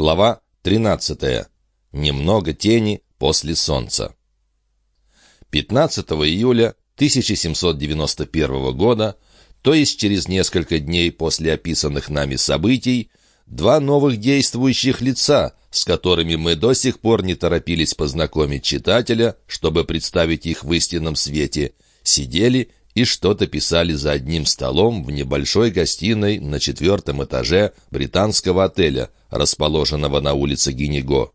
Глава 13. Немного тени после солнца. 15 июля 1791 года, то есть через несколько дней после описанных нами событий, два новых действующих лица, с которыми мы до сих пор не торопились познакомить читателя, чтобы представить их в истинном свете, сидели и что-то писали за одним столом в небольшой гостиной на четвертом этаже британского отеля, расположенного на улице Гинего.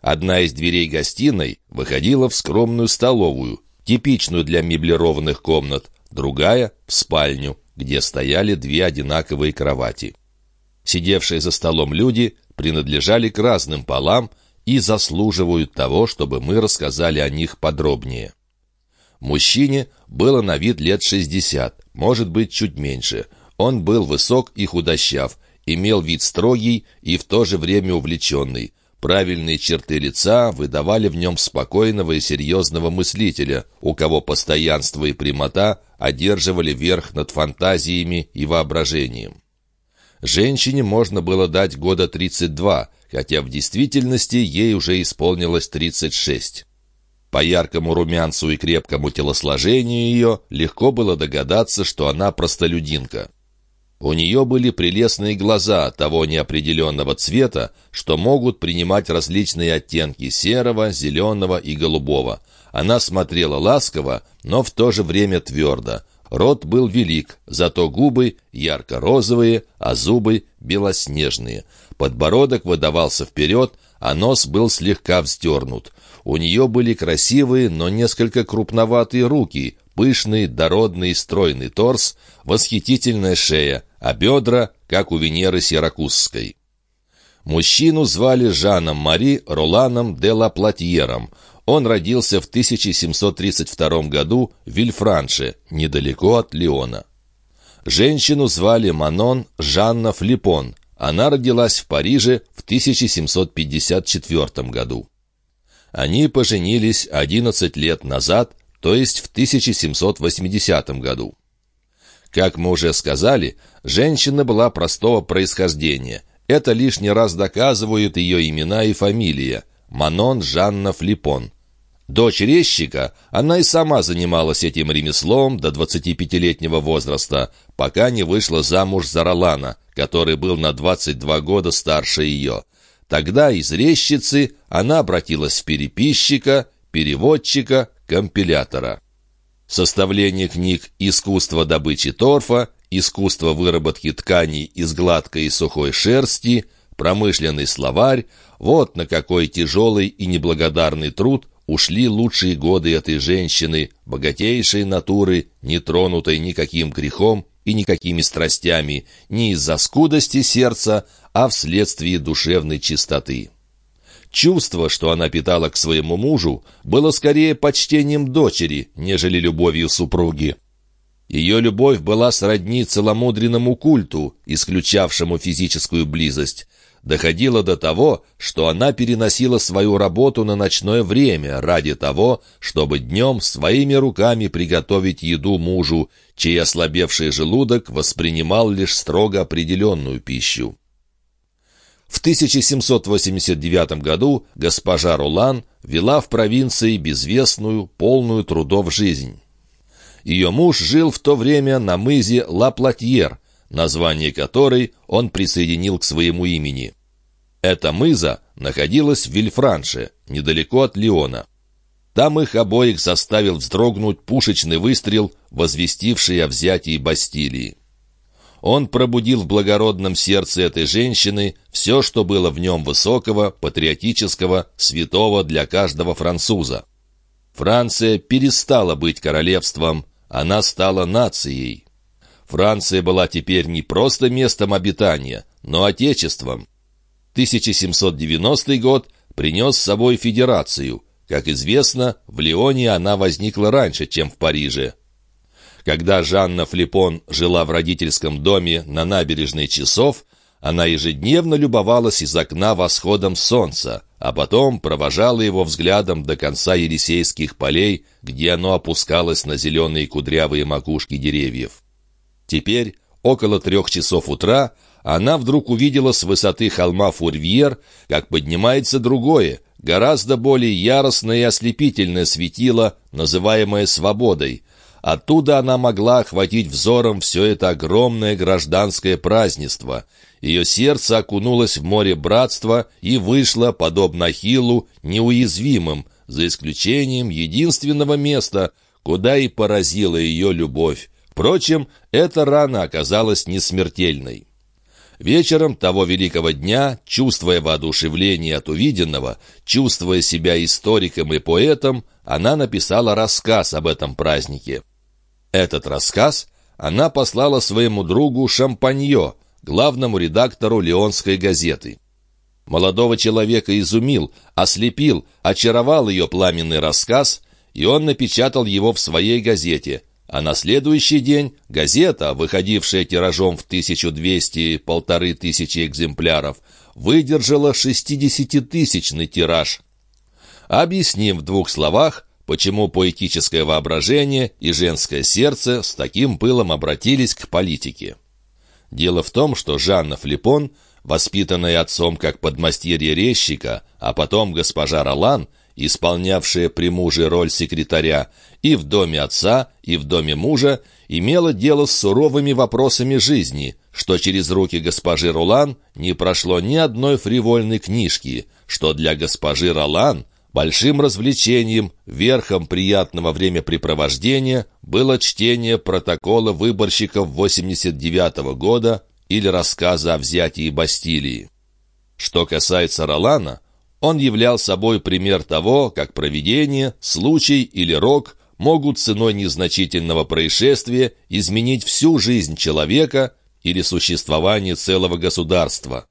Одна из дверей гостиной выходила в скромную столовую, типичную для меблированных комнат, другая — в спальню, где стояли две одинаковые кровати. Сидевшие за столом люди принадлежали к разным полам и заслуживают того, чтобы мы рассказали о них подробнее. Мужчине было на вид лет 60, может быть, чуть меньше. Он был высок и худощав, имел вид строгий и в то же время увлеченный. Правильные черты лица выдавали в нем спокойного и серьезного мыслителя, у кого постоянство и прямота одерживали верх над фантазиями и воображением. Женщине можно было дать года 32, хотя в действительности ей уже исполнилось 36. По яркому румянцу и крепкому телосложению ее легко было догадаться, что она простолюдинка. У нее были прелестные глаза того неопределенного цвета, что могут принимать различные оттенки серого, зеленого и голубого. Она смотрела ласково, но в то же время твердо. Рот был велик, зато губы ярко-розовые, а зубы белоснежные. Подбородок выдавался вперед, а нос был слегка вздернут. У нее были красивые, но несколько крупноватые руки, пышный, дородный, стройный торс, восхитительная шея, а бедра, как у Венеры Сиракузской. Мужчину звали Жаном Мари Роланом де ла Платьером. Он родился в 1732 году в Вильфранше, недалеко от Лиона. Женщину звали Манон Жанна Флипон. Она родилась в Париже в 1754 году. Они поженились 11 лет назад, то есть в 1780 году. Как мы уже сказали, женщина была простого происхождения. Это лишний раз доказывают ее имена и фамилия – Манон Жанна Флипон. Дочь резчика, она и сама занималась этим ремеслом до 25-летнего возраста, пока не вышла замуж за Ролана, который был на 22 года старше ее – Тогда из резчицы она обратилась в переписчика, переводчика, компилятора. Составление книг «Искусство добычи торфа», «Искусство выработки тканей из гладкой и сухой шерсти», «Промышленный словарь» — вот на какой тяжелый и неблагодарный труд ушли лучшие годы этой женщины, богатейшей натуры, не тронутой никаким грехом и никакими страстями, не из-за скудости сердца, а вследствие душевной чистоты. Чувство, что она питала к своему мужу, было скорее почтением дочери, нежели любовью супруги. Ее любовь была сродни целомудренному культу, исключавшему физическую близость. Доходило до того, что она переносила свою работу на ночное время ради того, чтобы днем своими руками приготовить еду мужу, чей ослабевший желудок воспринимал лишь строго определенную пищу. В 1789 году госпожа Рулан вела в провинции безвестную, полную трудов жизнь. Ее муж жил в то время на мызе Ла-Платьер, название которой он присоединил к своему имени. Эта мыза находилась в Вильфранше, недалеко от Лиона. Там их обоих заставил вздрогнуть пушечный выстрел, возвестивший о взятии Бастилии. Он пробудил в благородном сердце этой женщины все, что было в нем высокого, патриотического, святого для каждого француза. Франция перестала быть королевством, она стала нацией. Франция была теперь не просто местом обитания, но отечеством. 1790 год принес с собой федерацию. Как известно, в Лионе она возникла раньше, чем в Париже. Когда Жанна Флипон жила в родительском доме на набережной Часов, она ежедневно любовалась из окна восходом солнца, а потом провожала его взглядом до конца Елисейских полей, где оно опускалось на зеленые кудрявые макушки деревьев. Теперь, около трех часов утра, она вдруг увидела с высоты холма Фурвьер, как поднимается другое, гораздо более яростное и ослепительное светило, называемое «свободой». Оттуда она могла охватить взором все это огромное гражданское празднество. Ее сердце окунулось в море братства и вышло, подобно Ахиллу, неуязвимым, за исключением единственного места, куда и поразила ее любовь. Впрочем, эта рана оказалась несмертельной. Вечером того великого дня, чувствуя воодушевление от увиденного, чувствуя себя историком и поэтом, она написала рассказ об этом празднике. Этот рассказ она послала своему другу Шампаньо, главному редактору Леонской газеты. Молодого человека изумил, ослепил, очаровал ее пламенный рассказ, и он напечатал его в своей газете, а на следующий день газета, выходившая тиражом в 1200-полторы тысячи экземпляров, выдержала 60-тысячный тираж. Объясним в двух словах, почему поэтическое воображение и женское сердце с таким пылом обратились к политике. Дело в том, что Жанна Флипон, воспитанная отцом как подмастерье резчика, а потом госпожа Ролан, исполнявшая при муже роль секретаря, и в доме отца, и в доме мужа, имела дело с суровыми вопросами жизни, что через руки госпожи Ролан не прошло ни одной фривольной книжки, что для госпожи Ролан большим развлечением, верхом приятного времяпрепровождения было чтение протокола выборщиков 89 -го года или рассказа о взятии Бастилии. Что касается Ролана, он являл собой пример того, как провидение, случай или рок могут ценой незначительного происшествия изменить всю жизнь человека или существование целого государства.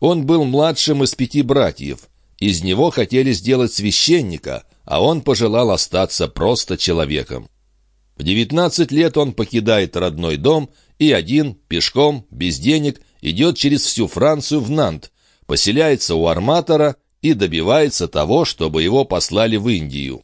Он был младшим из пяти братьев. Из него хотели сделать священника, а он пожелал остаться просто человеком. В 19 лет он покидает родной дом и один, пешком, без денег, идет через всю Францию в Нант, поселяется у арматора и добивается того, чтобы его послали в Индию.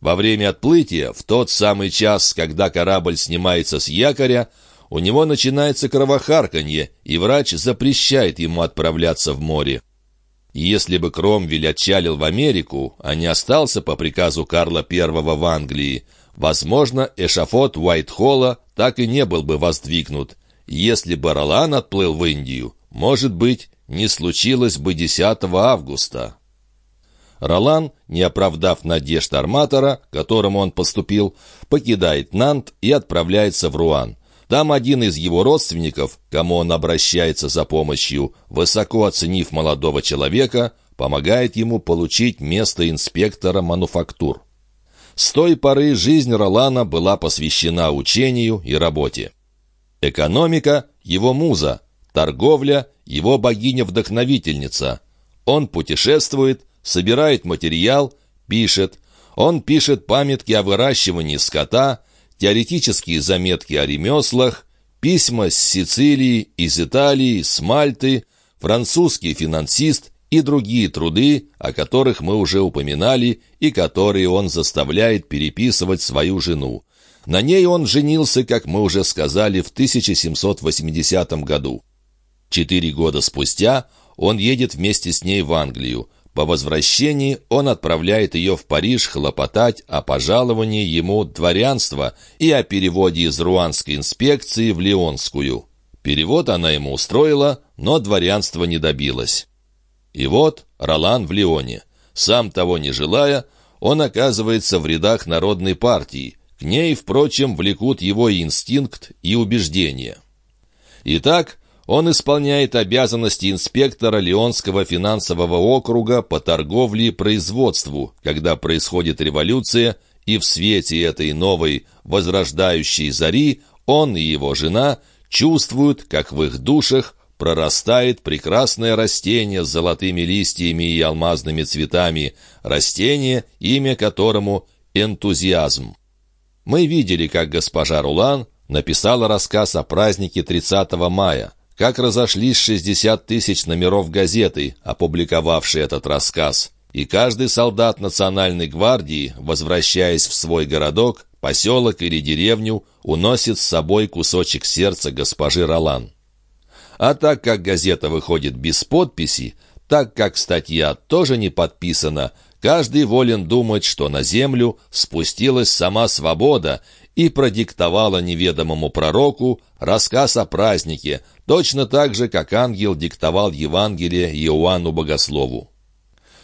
Во время отплытия, в тот самый час, когда корабль снимается с якоря, у него начинается кровохарканье, и врач запрещает ему отправляться в море. Если бы Кромвель отчалил в Америку, а не остался по приказу Карла I в Англии, возможно, эшафот Уайтхолла так и не был бы воздвигнут. Если бы Ролан отплыл в Индию, может быть, не случилось бы 10 августа. Ролан, не оправдав надежд арматора, которому он поступил, покидает Нант и отправляется в Руан. Там один из его родственников, кому он обращается за помощью, высоко оценив молодого человека, помогает ему получить место инспектора мануфактур. С той поры жизнь Ролана была посвящена учению и работе. Экономика — его муза, торговля — его богиня-вдохновительница. Он путешествует, собирает материал, пишет. Он пишет памятки о выращивании скота, теоретические заметки о ремеслах, письма с Сицилии, из Италии, с Мальты, французский финансист и другие труды, о которых мы уже упоминали и которые он заставляет переписывать свою жену. На ней он женился, как мы уже сказали, в 1780 году. Четыре года спустя он едет вместе с ней в Англию. По возвращении он отправляет ее в Париж хлопотать о пожаловании ему дворянства и о переводе из руанской инспекции в Лионскую. Перевод она ему устроила, но дворянства не добилась. И вот Ролан в Лионе. Сам того не желая, он оказывается в рядах Народной партии. К ней, впрочем, влекут его инстинкт и убеждения. Итак, он исполняет обязанности инспектора Леонского финансового округа по торговле и производству, когда происходит революция, и в свете этой новой возрождающей зари он и его жена чувствуют, как в их душах прорастает прекрасное растение с золотыми листьями и алмазными цветами, растение, имя которому энтузиазм. Мы видели, как госпожа Рулан написала рассказ о празднике 30 мая – как разошлись 60 тысяч номеров газеты, опубликовавшей этот рассказ. И каждый солдат Национальной гвардии, возвращаясь в свой городок, поселок или деревню, уносит с собой кусочек сердца госпожи Ролан. А так как газета выходит без подписи, так как статья тоже не подписана, каждый волен думать, что на землю спустилась сама свобода и продиктовала неведомому пророку рассказ о празднике, точно так же, как ангел диктовал Евангелие Иоанну Богослову.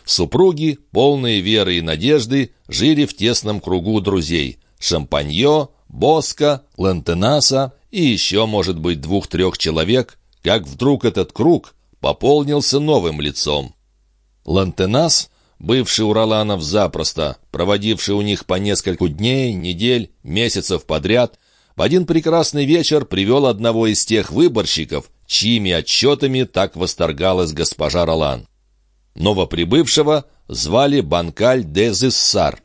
Супруги, полные веры и надежды, жили в тесном кругу друзей – Шампаньо, Боско, Лантенаса и еще, может быть, двух-трех человек, как вдруг этот круг пополнился новым лицом. Лантенас, бывший у Роланов запросто, проводивший у них по нескольку дней, недель, месяцев подряд, в один прекрасный вечер привел одного из тех выборщиков, чьими отчетами так восторгалась госпожа Ролан. Новоприбывшего звали Банкаль де Зиссар.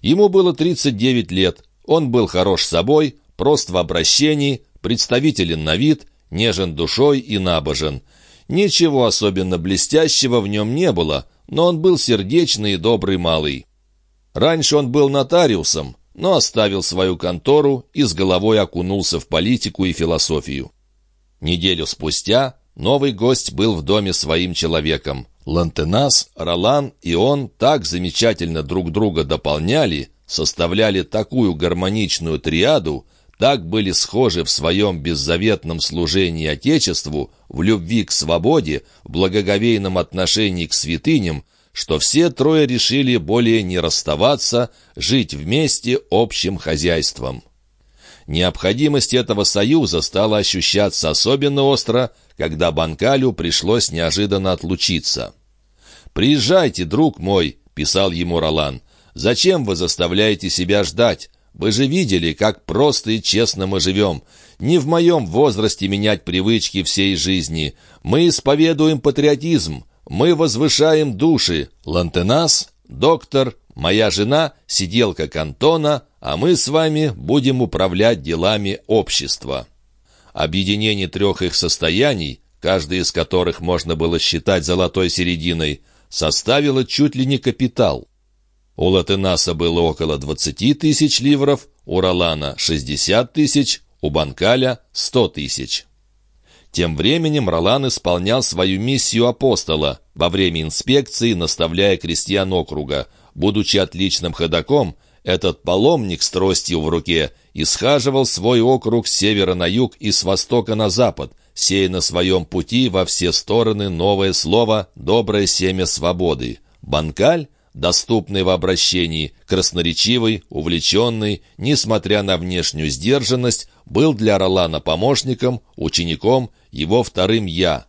Ему было 39 лет, он был хорош собой, прост в обращении, представителен на вид, нежен душой и набожен. Ничего особенно блестящего в нем не было, но он был сердечный и добрый малый. Раньше он был нотариусом, но оставил свою контору и с головой окунулся в политику и философию. Неделю спустя новый гость был в доме своим человеком. Лантенас, Ролан и он так замечательно друг друга дополняли, составляли такую гармоничную триаду, так были схожи в своем беззаветном служении Отечеству, в любви к свободе, в благоговейном отношении к святыням, что все трое решили более не расставаться, жить вместе общим хозяйством. Необходимость этого союза стала ощущаться особенно остро, когда Банкалю пришлось неожиданно отлучиться. «Приезжайте, друг мой», — писал ему Ролан. «Зачем вы заставляете себя ждать? Вы же видели, как просто и честно мы живем. Не в моем возрасте менять привычки всей жизни. Мы исповедуем патриотизм. Мы возвышаем души. Лантенас, доктор, моя жена, сиделка кантона, а мы с вами будем управлять делами общества». Объединение трех их состояний, каждый из которых можно было считать золотой серединой, составило чуть ли не капитал. У Латенаса было около 20 тысяч ливров, у Ролана 60 тысяч, у Банкаля 100 тысяч. Тем временем Ролан исполнял свою миссию апостола, во время инспекции наставляя крестьян округа. Будучи отличным ходаком, этот паломник с тростью в руке исхаживал свой округ с севера на юг и с востока на запад, сея на своем пути во все стороны новое слово «доброе семя свободы». Банкаль доступный в обращении, красноречивый, увлеченный, несмотря на внешнюю сдержанность, был для Ролана помощником, учеником, его вторым «я».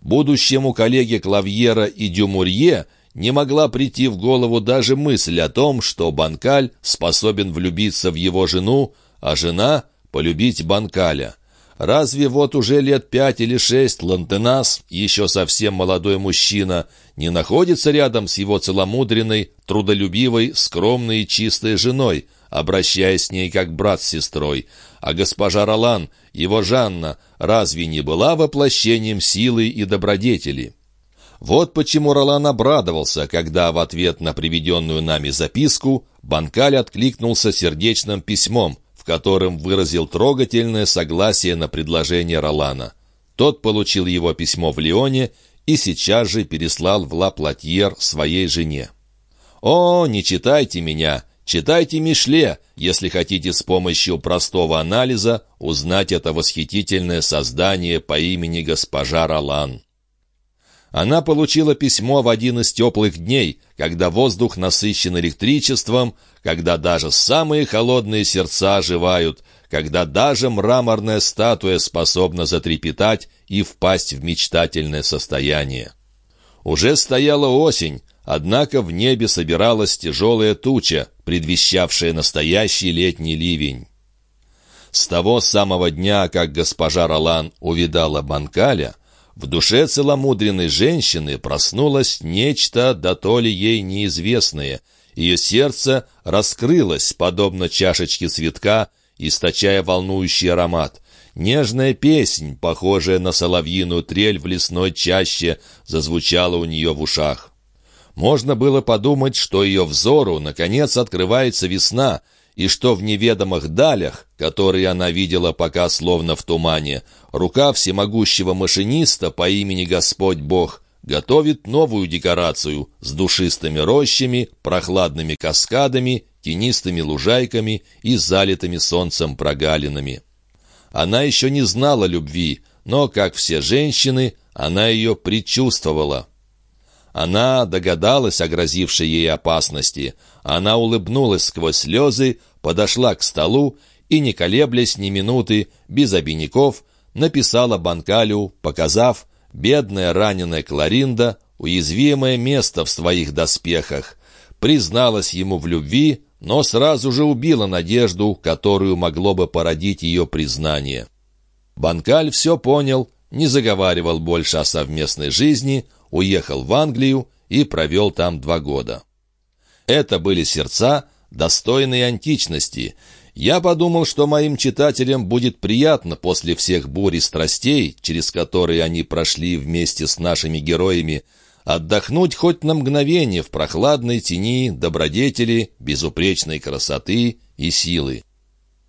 Будущему коллеге Клавьера и Дюмурье не могла прийти в голову даже мысль о том, что Банкаль способен влюбиться в его жену, а жена — полюбить Банкаля. Разве вот уже лет пять или шесть Лантенас, еще совсем молодой мужчина, не находится рядом с его целомудренной, трудолюбивой, скромной и чистой женой, обращаясь с ней как брат с сестрой? А госпожа Ролан, его Жанна, разве не была воплощением силы и добродетели? Вот почему Ролан обрадовался, когда в ответ на приведенную нами записку Банкаль откликнулся сердечным письмом, которым выразил трогательное согласие на предложение Ролана. Тот получил его письмо в Лионе и сейчас же переслал в Ла-Платьер своей жене. «О, не читайте меня! Читайте Мишле, если хотите с помощью простого анализа узнать это восхитительное создание по имени госпожа Ролан». Она получила письмо в один из теплых дней, когда воздух насыщен электричеством, когда даже самые холодные сердца оживают, когда даже мраморная статуя способна затрепетать и впасть в мечтательное состояние. Уже стояла осень, однако в небе собиралась тяжелая туча, предвещавшая настоящий летний ливень. С того самого дня, как госпожа Ролан увидала Банкаля, в душе целомудренной женщины проснулось нечто, да то ли ей неизвестное. Ее сердце раскрылось, подобно чашечке цветка, источая волнующий аромат. Нежная песнь, похожая на соловьиную трель в лесной чаще, зазвучала у нее в ушах. Можно было подумать, что ее взору, наконец, открывается весна, и что в неведомых далях, которые она видела пока словно в тумане, рука всемогущего машиниста по имени Господь Бог готовит новую декорацию с душистыми рощами, прохладными каскадами, тенистыми лужайками и залитыми солнцем прогалинами. Она еще не знала любви, но, как все женщины, она ее предчувствовала. Она догадалась о грозившей ей опасности. Она улыбнулась сквозь слезы, подошла к столу и, не колеблясь ни минуты, без обиняков, написала Банкалю, показав «Бедная раненая Кларинда, уязвимое место в своих доспехах», призналась ему в любви, но сразу же убила надежду, которую могло бы породить ее признание. Банкаль все понял, не заговаривал больше о совместной жизни, уехал в Англию и провел там два года. Это были сердца, достойные античности. Я подумал, что моим читателям будет приятно после всех бурь и страстей, через которые они прошли вместе с нашими героями, отдохнуть хоть на мгновение в прохладной тени добродетели, безупречной красоты и силы.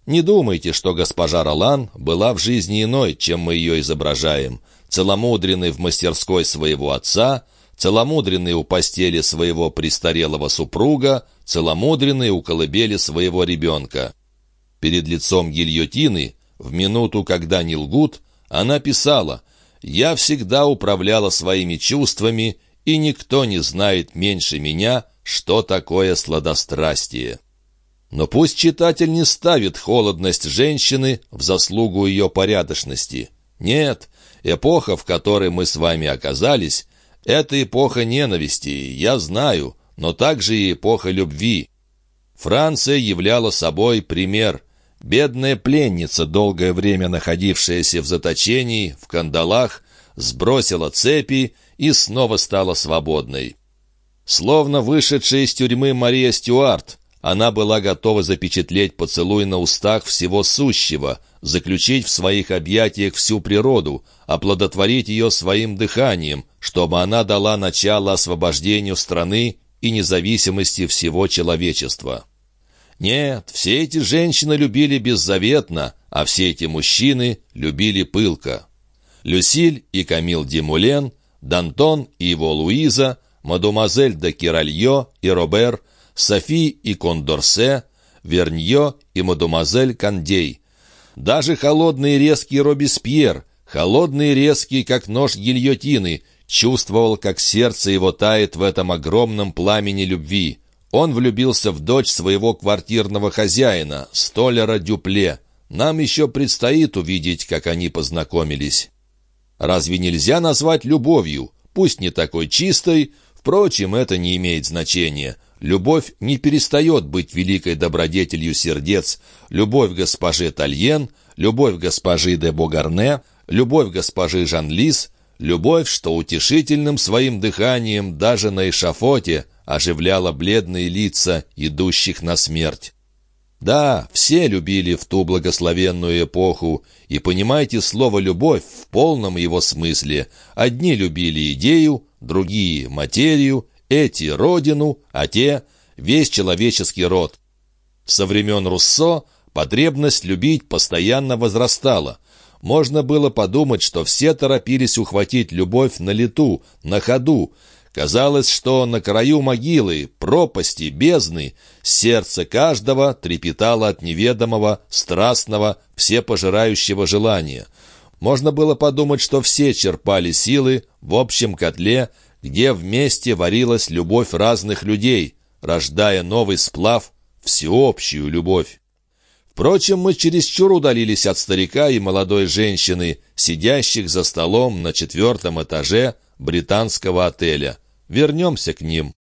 Не думайте, что госпожа Ролан была в жизни иной, чем мы ее изображаем – целомудренный в мастерской своего отца, целомудренный у постели своего престарелого супруга, целомудренный у колыбели своего ребенка. Перед лицом гильотины, в минуту, когда не лгут, она писала «Я всегда управляла своими чувствами, и никто не знает меньше меня, что такое сладострастие». Но пусть читатель не ставит холодность женщины в заслугу ее порядочности. Нет, Эпоха, в которой мы с вами оказались, это эпоха ненависти, я знаю, но также и эпоха любви. Франция являла собой пример. Бедная пленница, долгое время находившаяся в заточении, в кандалах, сбросила цепи и снова стала свободной. Словно вышедшая из тюрьмы Мария Стюарт, она была готова запечатлеть поцелуй на устах всего сущего, заключить в своих объятиях всю природу, оплодотворить ее своим дыханием, чтобы она дала начало освобождению страны и независимости всего человечества. Нет, все эти женщины любили беззаветно, а все эти мужчины любили пылко. Люсиль и Камил Демулен, Дантон и его Луиза, мадемуазель де Киральо и Робер, Софи и Кондорсе, Верньо и мадемуазель Кандей – даже холодный резкий Робеспьер, холодный резкий, как нож гильотины, чувствовал, как сердце его тает в этом огромном пламени любви. Он влюбился в дочь своего квартирного хозяина, столяра Дюпле. Нам еще предстоит увидеть, как они познакомились. Разве нельзя назвать любовью? Пусть не такой чистой, впрочем, это не имеет значения. Любовь не перестает быть великой добродетелью сердец. Любовь госпожи Тальен, любовь госпожи де Богарне, любовь госпожи Жанлис, любовь, что утешительным своим дыханием даже на эшафоте оживляла бледные лица, идущих на смерть. Да, все любили в ту благословенную эпоху, и понимайте слово «любовь» в полном его смысле. Одни любили идею, другие — материю, эти — родину, а те — весь человеческий род. Со времен Руссо потребность любить постоянно возрастала. Можно было подумать, что все торопились ухватить любовь на лету, на ходу. Казалось, что на краю могилы, пропасти, бездны, сердце каждого трепетало от неведомого, страстного, всепожирающего желания. Можно было подумать, что все черпали силы в общем котле где вместе варилась любовь разных людей, рождая новый сплав, всеобщую любовь. Впрочем, мы чересчур удалились от старика и молодой женщины, сидящих за столом на четвертом этаже британского отеля. Вернемся к ним.